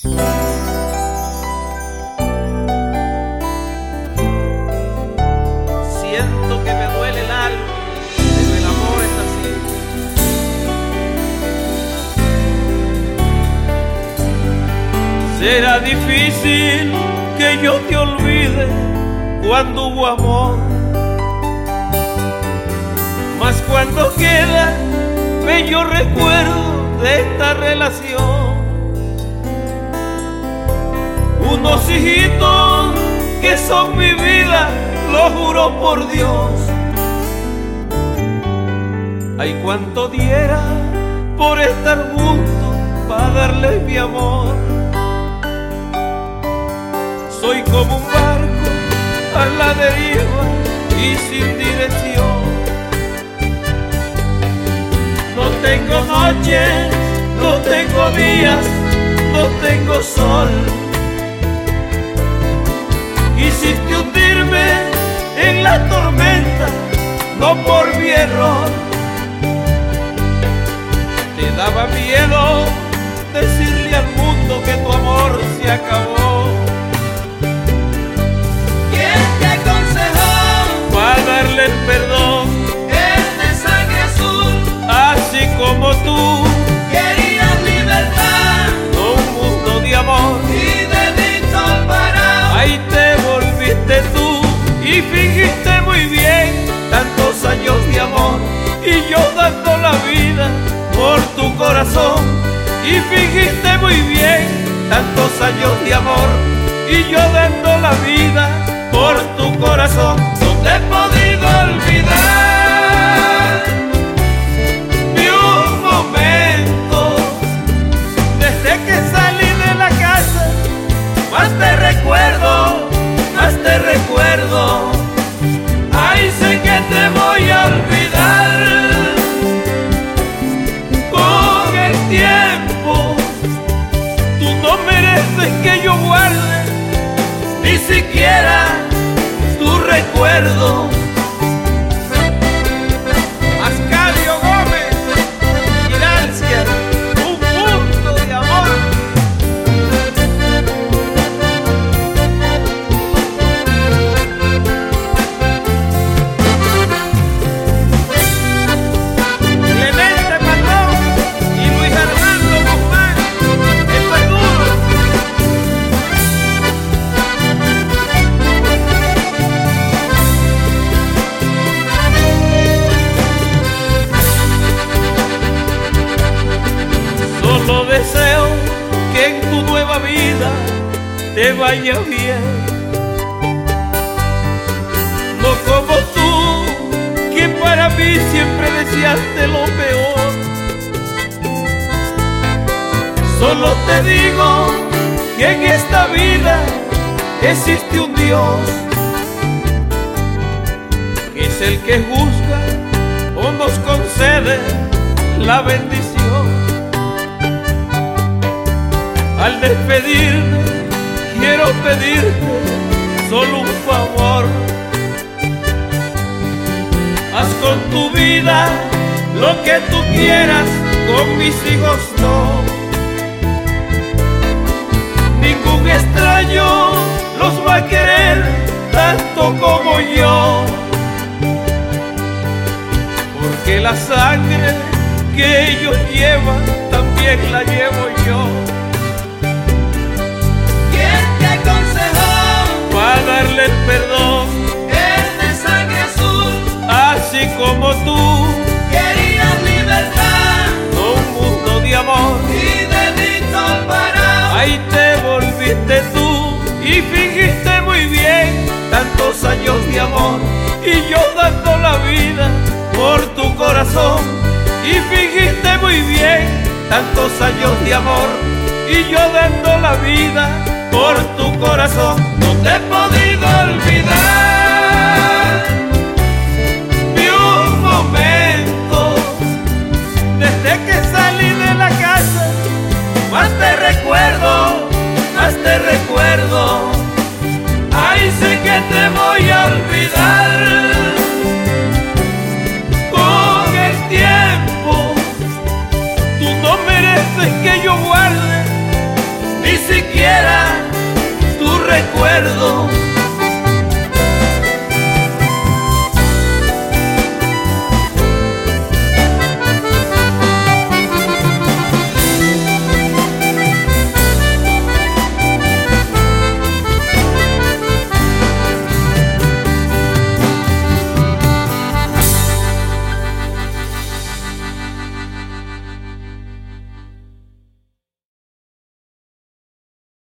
Siento que me duele el alma, pero el amor es así. Será difícil que yo te olvide cuando hubo amor. Mas cuando queda bello recuerdo de esta relación. Son mi vida, lo juro por Dios. Ay, cuánto diera por estar juntos para darles mi amor. Soy como un barco a la deriva y sin dirección. No tengo noches, no tengo días, no tengo sol. Quisiste hundirme en la tormenta, no por mi error. Te daba miedo decirle al mundo que tu amor se acabó. Y fingiste muy bien tantos años de amor y yo dando la vida por tu corazón. No te he podido olvidar siquiera tu recuerdo. Te vaya bien. No como tú, que para mí siempre deseaste lo peor. Solo te digo que en esta vida existe un Dios, que es el que juzga o nos concede la bendición. Al despedirme, quiero pedirte solo un favor. Haz con tu vida lo que tú quieras, con mis hijos no. Ningún extraño los va a querer tanto como yo. Porque la sangre que ellos llevan también la años de amor. Y yo dando la vida por tu corazón. Y fingiste muy bien tantos años de amor. Y yo dando la vida por tu corazón. No te he podido olvidar siquiera tu recuerdo